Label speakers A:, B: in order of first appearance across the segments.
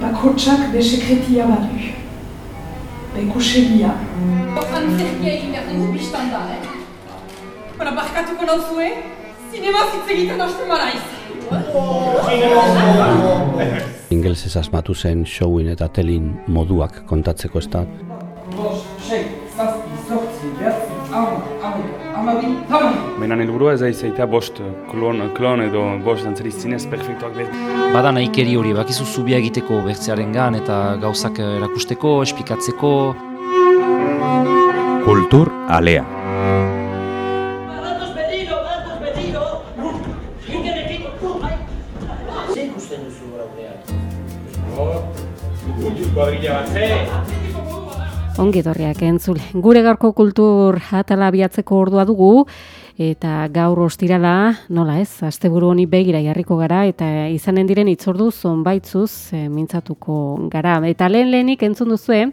A: bakotsak be sekretia badu. Be ikusegia.
B: Antzerkia egin behar dugu biztan da, eh? Bara, barkatuko nauzue, zinema zitz egiten hasten maraiz.
C: Ingelesez asmatu zen showin eta telin moduak kontatzeko ez da.
D: Menan helburua ez aiz eta bost klon, klon edo bost dantzari zinez perfektuak behar.
E: Bada nahikeri hori, bakizu zubia egiteko bertzearen gan eta gauzak erakusteko, espikatzeko.
F: Kultur alea.
G: Zer ikusten duzu aurrean?
H: Ongi etorriak entzule. Gure gaurko kultur atala abiatzeko ordua dugu eta gaur ostirala, nola ez, asteburu honi begira jarriko gara eta izanen diren itzordu zonbaitzuz e, mintzatuko gara. Eta lehen lehenik entzun duzue,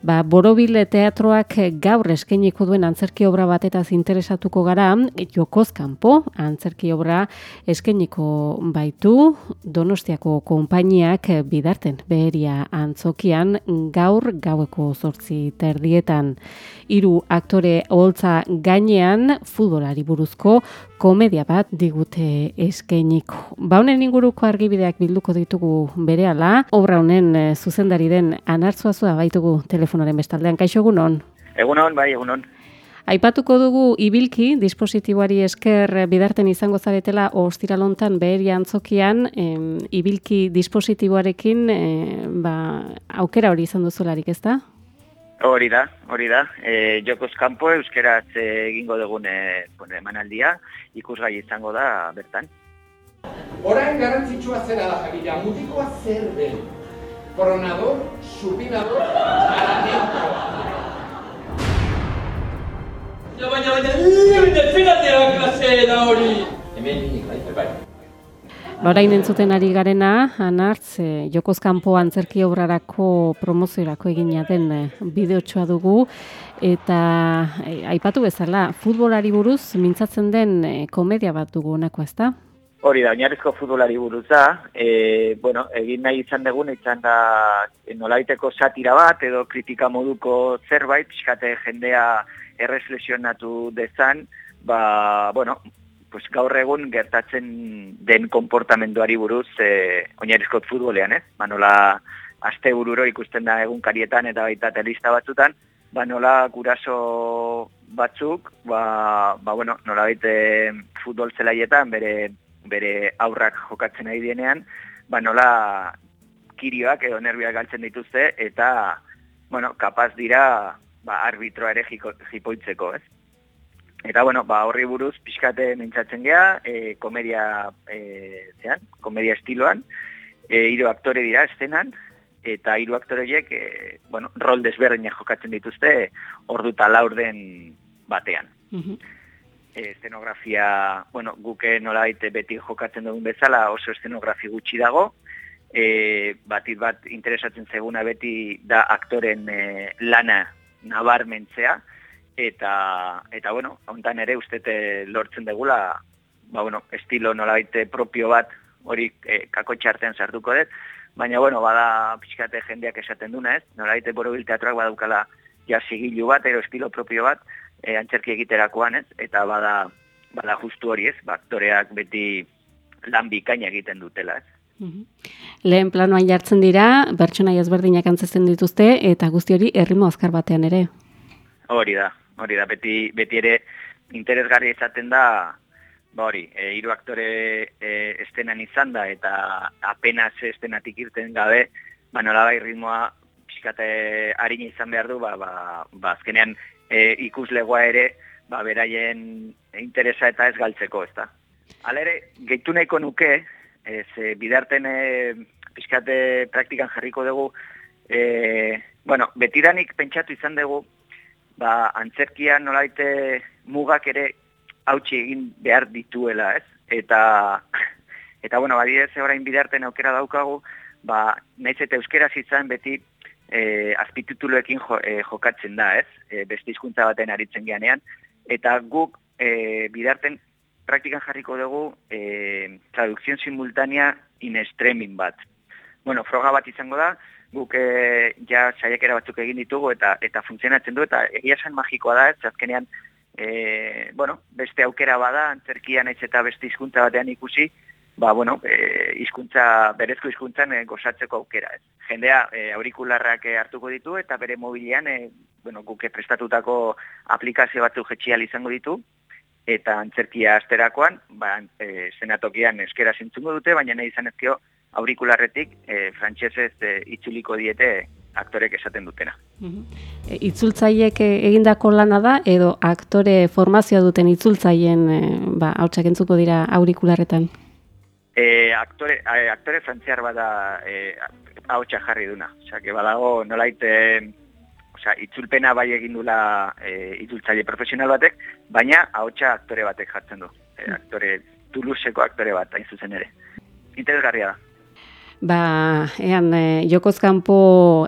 H: Ba, Borobil teatroak gaur eskainiko duen antzerki obra batetaz interesatuko gara, jokoz kanpo antzerki obra eskainiko baitu, Donostiako konpainiak bidarten beheria antzokian gaur gaueko zortzi terdietan. Hiru aktore holtza gainean futbolari buruzko komedia bat digute eskainiko. Ba honen inguruko argibideak bilduko ditugu berehala, obra honen eh, zuzendari den anartzuazua baitugu telefonaren bestaldean. Kaixo egunon?
I: Egunon, bai, egunon.
H: Aipatuko dugu ibilki, dispositiboari esker bidarten izango zaretela ostiralontan beheri antzokian, em, ibilki dispositiboarekin eh, ba, aukera hori izan duzularik, ez da?
I: Hori da, hori da. E, jokoz kanpo euskeraz egingo dugun e, bueno, emanaldia, ikusgai izango da bertan.
J: Orain garrantzitsua zera da jakila, mutikoa zer den? Coronador, supinador.
G: Ja, baina, baina, baina, zeratea klase da hori!
J: Hemen nik, bai, bai.
H: Orain entzuten ari garena, anartz, e, jokoz kanpo antzerki obrarako promoziorako egina den e, bideotxoa dugu, eta e, aipatu bezala, futbolari buruz mintzatzen den e, komedia bat dugu honako ez da?
I: Hori da, oinarrizko futbolari buruz da, e, bueno, egin nahi izan dugun, izan da nolaiteko satira bat, edo kritika moduko zerbait, pixkate jendea erreflexionatu dezan, ba, bueno, pues gaur egun gertatzen den konportamenduari buruz e, oinarrizko futbolean, ez? Ba, nola aste bururo ikusten da egun karietan eta baita telista batzutan, ba, nola guraso batzuk, ba, ba bueno, nola baita futbol zelaietan bere, bere aurrak jokatzen nahi dienean, ba, nola kirioak edo nerviak galtzen dituzte eta, bueno, kapaz dira ba, arbitroa ere jipoitzeko, ez? Eta, bueno, ba, horri buruz pixkate mintzatzen gea, e, komedia, e, zean, komedia estiloan, e, hiru aktore dira estenan, eta hiru aktoreiek, e, bueno, rol desberdinak jokatzen dituzte, ordu eta laur den batean. e, estenografia, bueno, guke nola beti jokatzen dugun bezala, oso estenografi gutxi dago, e, batit bat interesatzen zeguna beti da aktoren e, lana nabarmentzea, eta eta bueno, hontan ere ustete lortzen degula, ba bueno, estilo nolabaite propio bat hori e, kakotxartean sartuko dut, baina bueno, bada pixkate jendeak esaten duna, ez? Nolabaite borobil teatroak badaukala ja sigilu bat, ero estilo propio bat, e, antzerki egiterakoan, ez? Eta bada bada justu hori, ez? Ba, aktoreak beti lan bikaina egiten dutela, ez?
H: Lehen planoan jartzen dira, bertsonai ezberdinak antzesten dituzte, eta guzti hori errimo azkar batean ere.
I: Hori da, hori da, beti, beti ere interesgarri izaten da, ba hori, e, hiru aktore e, estenan izan da, eta apenas estenatik irten gabe, ba nolabai ritmoa pixkate harina izan behar du, ba, ba, ba azkenean e, ikuslegoa ere, ba beraien interesa eta ez galtzeko, ez da. Hala ere, gehitu nahiko nuke, ez, e, bidarten e, pixkate praktikan jarriko dugu, e, bueno, betidanik pentsatu izan dugu, ba, antzerkia nolaite mugak ere hautsi egin behar dituela, ez? Eta, eta bueno, badidez orain bidarten aukera daukagu, ba, naiz eta euskera zitzan beti e, azpitutuluekin jo, e, jokatzen da, ez? E, beste hizkuntza baten aritzen geanean. Eta guk e, bidarten praktikan jarriko dugu e, traducción simultánea in extremin bat. bueno, froga bat izango da, guk e, ja saiakera batzuk egin ditugu eta eta funtzionatzen du eta egia esan magikoa da, ez azkenean e, bueno, beste aukera bada antzerkia naiz eta beste hizkuntza batean ikusi, ba bueno, e, hizkuntza berezko hizkuntzan e, gozatzeko aukera, ez. Jendea e, aurikularrak hartuko ditu eta bere mobilean e, bueno, guk prestatutako aplikazio batzuk jetxial izango ditu eta antzerkia asterakoan, ba, e, senatokian eskera zintzungo dute, baina nahi izan ezkio aurikularretik e, frantsesez e, itzuliko diete aktorek esaten dutena.
H: E, itzultzaiek e, egindako lana da edo aktore formazioa duten itzultzaien e, ba hautsak entzuko dira aurikularretan.
I: E, aktore a, aktore frantziar bada eh hautsa jarri duna. Osea, que badago nolait eh osea, itzulpena bai egin dula e, itzultzaile profesional batek, baina ahotsa aktore batek jartzen du. E, aktore Toulouseko aktore bat hain zuzen ere. Interesgarria da.
H: Ba, ean, e, jokozkanpo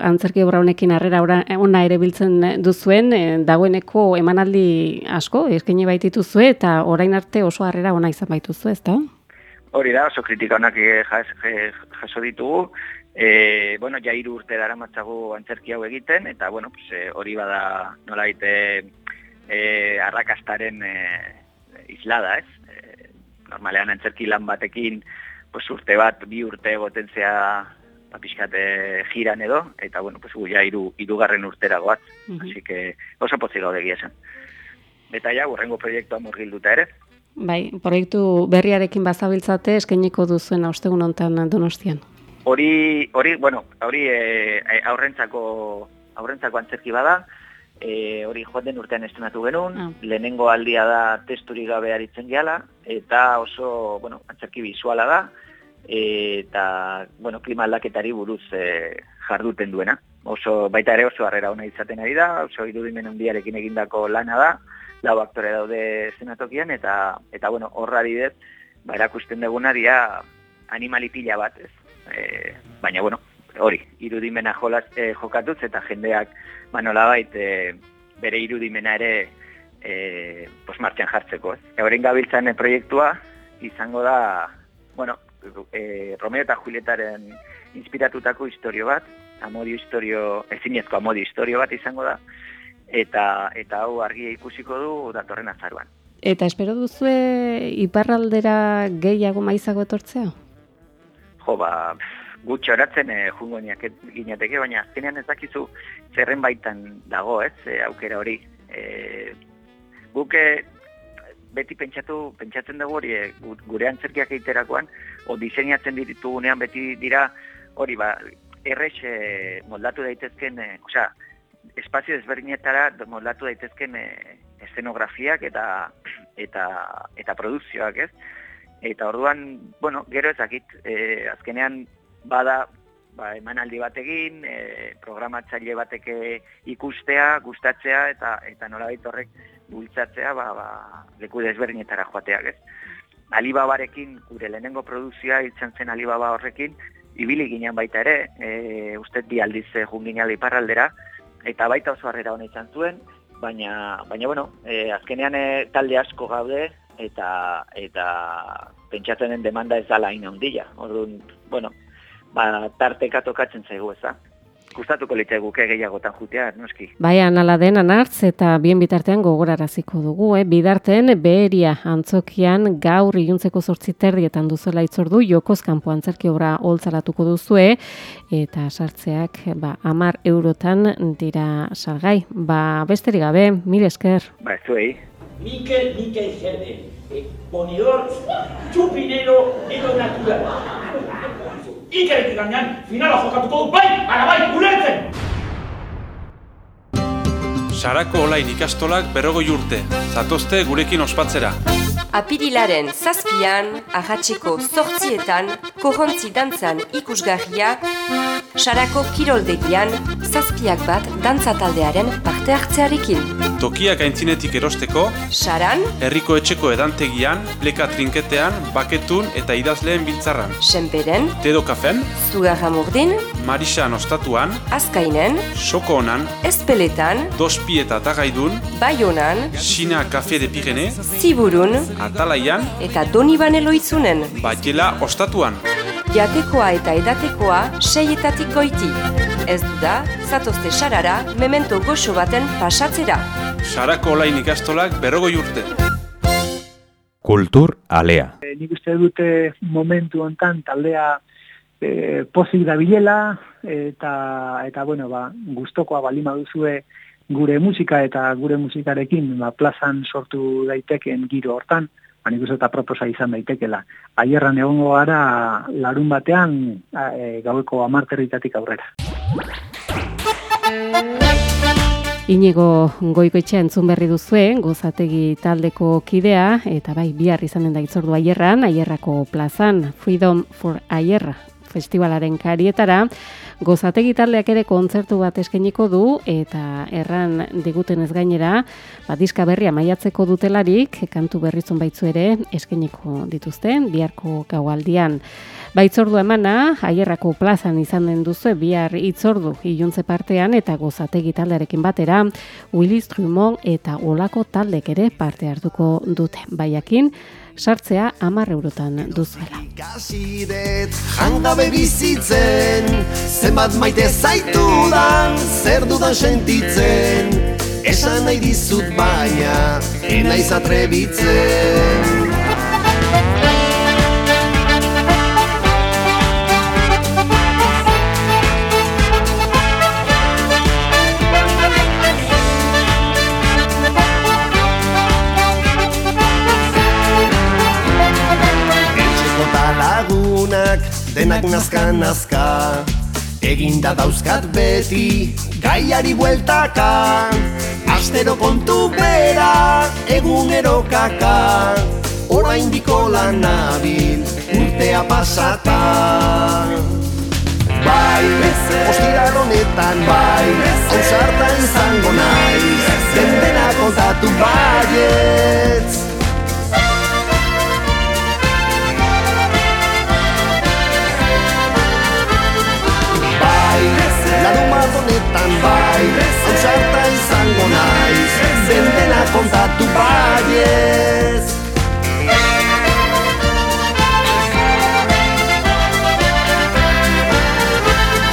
H: antzerki obra honekin harrera ona ere biltzen duzuen, e, dagoeneko emanaldi asko, eskaini baitituzue, eta orain arte oso harrera ona izan baituzu, ez da?
I: Hori da, oso kritika honak jas, jaso ditugu, e, bueno, ja hiru urte dara matzagu antzerki hau egiten, eta bueno, pues, hori bada nola e, e, arrakastaren e, islada, ez? E, normalean antzerki lan batekin, pues urte bat, bi urte egotentzea ba, pixkate jiran edo, eta bueno, pues gu ja iru, irugarren urtera goat, mm -hmm. así que oso potzi gaude esan. Eta ja, urrengo proiektua murgilduta ere.
H: Bai, proiektu berriarekin bazabiltzate eskainiko duzuen austegun hontan donostian.
I: Hori, hori, bueno, hori e, aurrentzako, aurrentzako antzerki bada, e, hori joan den urtean estrenatu genuen, ah. lehenengo aldia da testurik gabe aritzen gehala, eta oso, bueno, antzerki bizuala da, eta bueno, klima aldaketari buruz e, jarduten duena. Oso baita ere oso harrera ona izaten ari da, oso irudimen handiarekin egindako lana da, lau aktore daude zenatokian eta eta bueno, horra bidez ba erakusten deguna dira animali pila bat, ez. E, baina bueno, hori, irudimena jolaz, e, jokatuz eta jendeak ba nolabait e, bere irudimena ere eh pos martxan jartzeko, ez. Euren gabiltzan proiektua izango da, bueno, e, Romeo eta Julietaren inspiratutako historio bat, amodio historio, ezinezko amodio historio bat izango da, eta eta hau argia ikusiko du datorren azaruan.
H: Eta espero duzue iparraldera gehiago maizago etortzea?
I: Jo, ba, eratzen e, jungo ginateke, baina azkenean ez dakizu zerren baitan dago, ez, e, aukera hori. E, guke beti pentsatu, pentsatzen dugu hori, e, gure antzerkiak egiterakoan, o diseinatzen ditugunean beti dira, hori ba, errex e, moldatu daitezken, e, osea, espazio desberdinetara moldatu daitezken e, eszenografiak eta eta eta produkzioak, ez? Eta orduan, bueno, gero ezakit, e, azkenean bada ba, emanaldi batekin, e, programatzaile bateke ikustea, gustatzea eta eta nolabait horrek bultzatzea ba, ba, leku desberdinetara joateak ez. Alibabarekin, gure lehenengo produzioa izan zen Alibaba horrekin, ibili ginen baita ere, e, uste bi aldiz jun ginen iparraldera, eta baita oso harrera hona izan zuen, baina, baina bueno, e, azkenean e, talde asko gaude, eta eta pentsatzen den demanda ez dala ina hundila. Orduan, bueno, ba, tarteka tokatzen zaigu eza gustatuko litze guke gehiagotan jutea, noski.
H: Bai, anala den anartz eta bien bitartean gogoraraziko dugu, eh? bidarten beheria antzokian gaur iluntzeko sortzi terdietan duzuela itzordu, jokoz kanpo antzerki obra holtzaratuko duzue, eta sartzeak ba, amar eurotan dira salgai. Ba, besterik gabe, mil esker.
I: Ba, zuei.
G: Mikel, Mikel Zerde, eh, ponidor, txupinero, edo natural. Ikeretik gainean, finala jokatuko du, bai, ara bai, ulertzen!
F: Sarako olain ikastolak berrogoi urte, zatozte gurekin ospatzera.
K: Apirilaren zazpian, ahatzeko sortzietan, kohontzi dantzan ikusgarria, Sarako kiroldegian, zazpiak bat dantzataldearen parte hartzearekin.
F: Tokiak aintzinetik erosteko,
K: Saran,
F: herriko etxeko edantegian, pleka trinketean, baketun eta idazleen biltzarran.
K: Senperen,
F: Tedo kafen,
K: Zugarra murdin,
F: Marisa ostatuan,
K: Azkainen,
F: Soko honan,
K: Espeletan,
F: Dospi eta Tagaidun,
K: Baionan,
F: Sina Kafe de Pirene,
K: Ziburun,
F: Atalaian,
K: eta Donibane loitzunen.
F: Batela ostatuan.
K: jatekoa eta edatekoa seietatik goiti. Ez du da, zatozte sarara, memento goxo baten pasatzera.
F: Sarako olain ikastolak berrogoi urte.
L: Kultur alea.
M: E, nik uste dute momentu hontan taldea e, pozik da bilela, eta, eta bueno, ba, guztokoa balima duzue gure musika eta gure musikarekin ba, plazan sortu daiteken giro hortan, ba, nik uste eta proposa izan daitekela. Aierran egongo gara larun batean e, gaueko amarterritatik aurrera.
H: Inigo goikoetxea entzun berri duzue, gozategi taldeko kidea, eta bai, bihar izanen da itzordu aierran, aierrako plazan, Freedom for Aierra festivalaren karietara, gozategi taldeak ere kontzertu bat eskainiko du, eta erran diguten ez gainera, ba, diska berria maiatzeko dutelarik, kantu berrizun baitzu ere eskainiko dituzten, biharko gaualdian. Baitzordu emana, aierrako plazan izan den duzu, bihar itzordu iluntze partean eta gozategi taldearekin batera, Willis Drummond eta Olako taldek ere parte hartuko dute. Baiakin, sartzea amar eurotan duzuela.
N: Gasidet, jangabe bizitzen, zenbat maite zaitu zer dudan sentitzen, esan nahi dizut baina, enaiz atrebitzen. Denak nazka nazka Eginda dauzkat beti gaiari bueltaka. Astero kontu bera egunero kaka. Hora indiko lan nabil urtea pasata. Bai, ostira honetan bai Hausarta izango naiz. Dendena kontatu baietz honetan bai Hausarta izango naiz Zendena kontatu baiez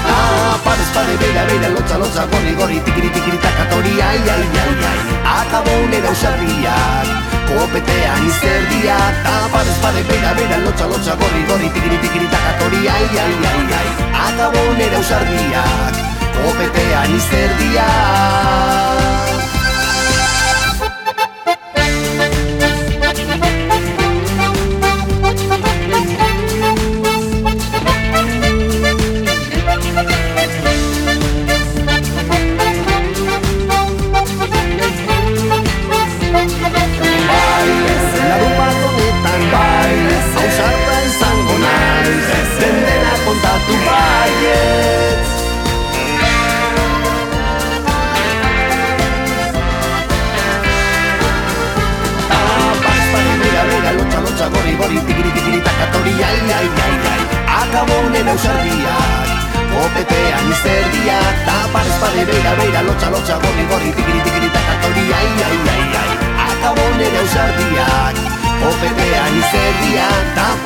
N: ah, Parez pare, beira, beira, lotza, lotza, gorri, gorri, tikiri, tikiri, takatori, ai, ai, ai, ai. Akabo nera usarriak, kopetean izerdia Ta parez pare, beira, beira, lotza, lotza, gorri, gorri, tikiri, tikiri, takatori, ai, ai, ai, ai izerdia Akabo nera usarriak,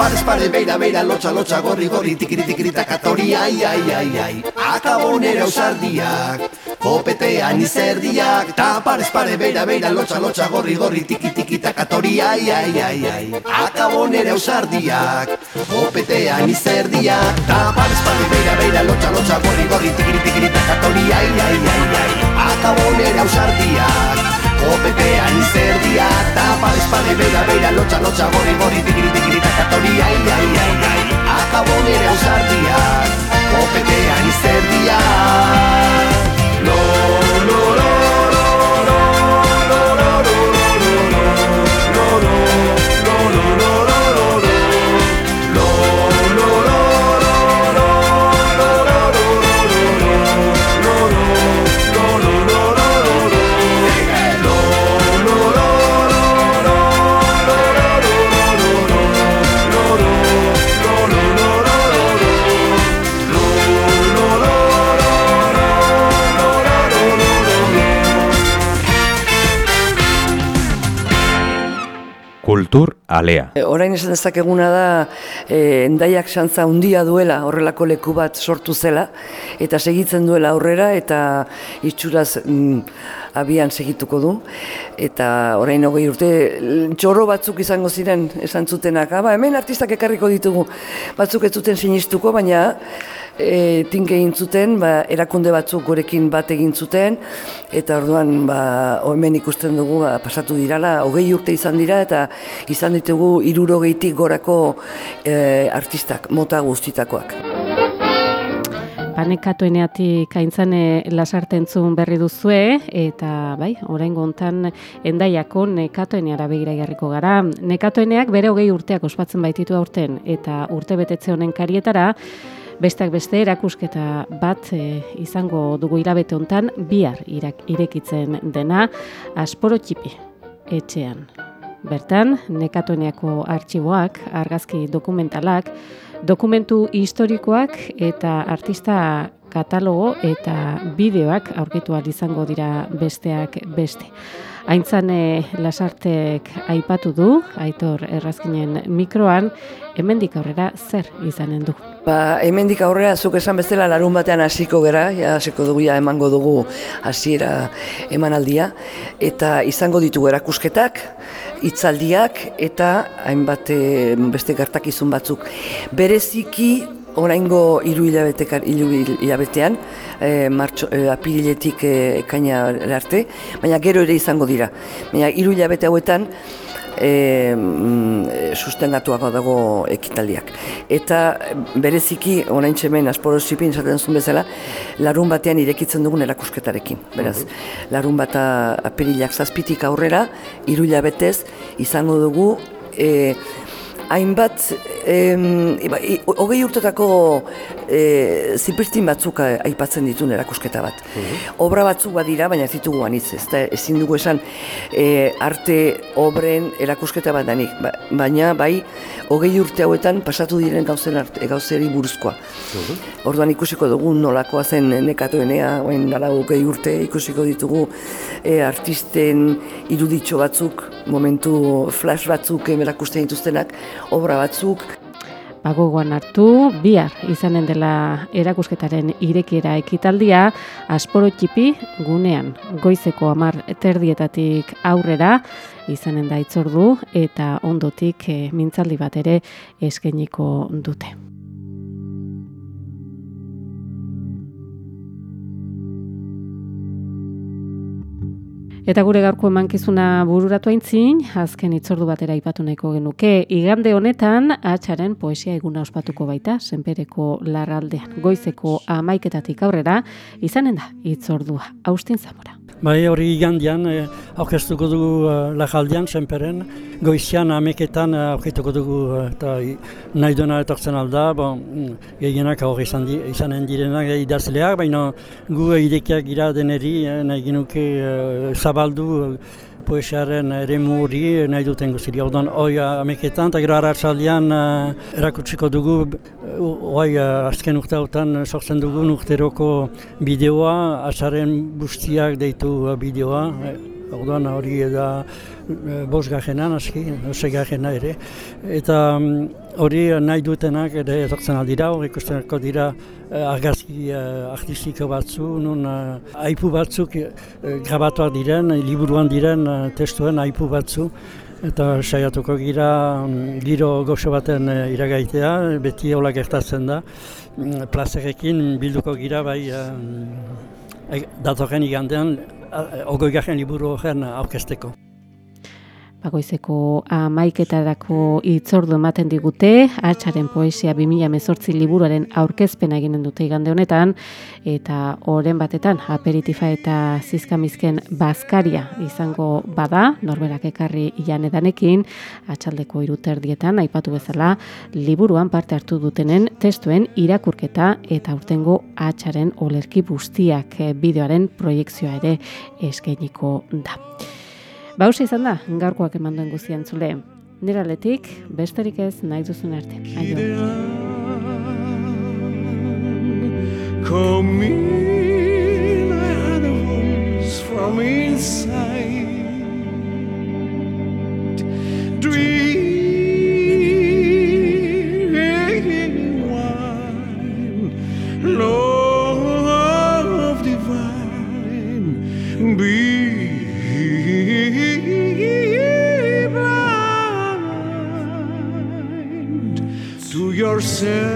N: Opetean izerdia beira, beira, lotxa, lotxa, gorri, gorri, tikiri, tikiri, takatori, ai, ai, ai, ai, akabo nera usardiak, kopetean izerdiak, ta parez pare, beira, beira, lotxa, lotxa, gorri, gorri, tiki, tiki, takatori, ai, ai, ai, ai, akabo nera usardiak, kopetean izerdiak, ta parez pare, beira, beira, lotxa, lotxa, gorri, gorri, tikiri, tikiri, takatori, ai, ai, ai, ai, akabo nera usardiak, Kopetean izerdia eta parez pare beira beira lotxa lotxa gorri gorri tikiri tikiri takatori ai ai ai ai. Akabo nire ausardiak Kopetean izerdia
L: alea.
O: E, orain esan dezakeguna da e, endaiak xantza handia duela horrelako leku bat sortu zela eta segitzen duela aurrera eta itxuraz mm, abian segituko du eta orain hogei urte txoro batzuk izango ziren esan zutenak, ah, ba, hemen artistak ekarriko ditugu batzuk ez zuten sinistuko baina e, tinke egin zuten, ba, erakunde batzuk gorekin bat egin zuten, eta orduan ba, hemen ikusten dugu ba, pasatu dirala, hogei urte izan dira, eta izan ditugu irurogeitik gorako e, artistak, mota guztitakoak.
H: Panekatoeneatik aintzane lasartentzun berri duzue, eta bai, orain gontan endaiako nekatoeneara begira jarriko gara. Nekatoeneak bere hogei urteak ospatzen baititu aurten, eta urte betetze honen karietara, Besteak beste erakusketa bat e, izango dugu irabete hontan bihar irak, irekitzen dena asporo txipi etxean. Bertan, nekatoneako artxiboak, argazki dokumentalak, dokumentu historikoak eta artista katalogo eta bideoak aurkitu izango dira besteak beste. Aintzane lasartek aipatu du, aitor errazkinen mikroan, hemendik aurrera zer izanen du.
O: Ba, hemendik aurrera zuk esan bezala larun batean hasiko gera, ja hasiko dugu ja emango dugu hasiera emanaldia eta izango ditugu erakusketak, hitzaldiak eta hainbat eh, beste gertakizun batzuk. Bereziki oraingo hiru hilabetean, e, martxo, e, apiriletik e, ekaina arte, baina gero ere izango dira. Baina hiru hilabete hauetan e, mm, sustengatuago dago ekitaldiak. Eta bereziki, orain txemen, asporo zipin, esaten zuen bezala, larun batean irekitzen dugun erakusketarekin. Beraz, mhm. larun bata apirilak zazpitik aurrera, hiru hilabetez, izango dugu, e, hainbat hogei urtetako e, zipristin batzuk aipatzen ditun erakusketa bat. Mhm. Obra batzuk badira, baina ez ditugu anitz, ez da, ezin dugu esan e, arte obren erakusketa bat danik, ba, baina bai hogei urte hauetan pasatu diren gauzen arte, gauzeri buruzkoa. Mhm. Orduan ikusiko dugu nolakoa zen nekatoenea, oen dara hogei urte ikusiko ditugu e, artisten iruditxo batzuk, momentu flash batzuk erakusten dituztenak, obra batzuk.
H: Bagogoan hartu, bihar izanen dela erakusketaren irekiera ekitaldia, asporo txipi gunean, goizeko amar terdietatik aurrera, izanen da itzordu eta ondotik e, mintzaldi bat ere eskeniko dute. Eta gure gaurko emankizuna bururatu aintzin, azken itzordu batera ipatu nahiko genuke. Igande honetan, atxaren poesia eguna ospatuko baita, senpereko larraldean. Goizeko amaiketatik aurrera, izanen da itzordua. Austin Zamora.
P: Bai, hori igandian, eh, aukestuko dugu eh, lajaldian, senperen, goizian ameketan eh, aukituko dugu eh, eta nahi duena etortzen alda, bon, mm, gehienak hori izan di, izanen direnak idazleak, baina gu idekiak gira deneri, nahi genuke eh, zabaldu poesiaren ere hori nahi duten guztiri. Hau oi ameketan, eta gero hartzaldian uh, erakutsiko dugu, oi uh, azken urte hautan sortzen dugu urteroko bideoa, azaren bustiak deitu bideoa, Orduan hori da e, bos gajenan, aski, ose gajena ere. Eta mm, hori nahi dutenak ere etortzen aldira, hori ikustenako dira e, argazki e, artistiko batzu, nun aipu batzuk grabatuak diren, liburuan diren testuen aipu batzu. Eta saiatuko gira mm, giro goxo baten iragaitea, beti hola gertatzen da. Mm, plazerekin bilduko gira bai datorren igandean ogoi garen liburu horren aurkesteko.
H: Bagoizeko amaiketarako itzordu ematen digute, atxaren poesia 2000 mezortzi liburuaren aurkezpena eginen dute igande honetan, eta oren batetan aperitifa eta zizkamizken bazkaria izango bada, norberak ekarri janedanekin, atxaldeko iruterdietan, aipatu bezala, liburuan parte hartu dutenen testuen irakurketa eta urtengo atxaren olerki bustiak bideoaren proiektzioa ere eskainiko da. Baus izan da, gaurkoak eman duen guztian zule. Nera letik, besterik ez nahi duzun arte. Aio. Come in animals from inside
L: soon.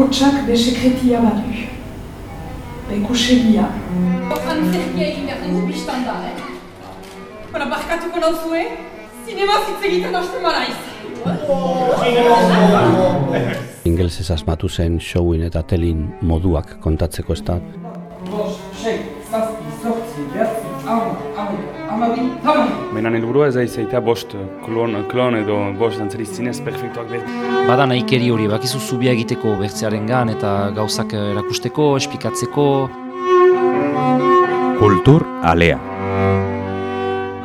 A: Bakotsak be sekretia badu. Bekusegia.
B: Antzerkia egin behar dugu biztan da, eh? Bara, barkatuko nauzue, zinema zitz egiten hasten maraiz.
C: Ingelsez asmatu zen showin eta telin moduak kontatzeko ez da.
Q: sei,
D: Menan helburua ez da izaita bost klon, klon edo bost dantzari zinez perfektuak behar.
E: Bada nahikeri hori, bakizu zubia egiteko bertzearen gan eta gauzak erakusteko, espikatzeko.
R: Kultur alea.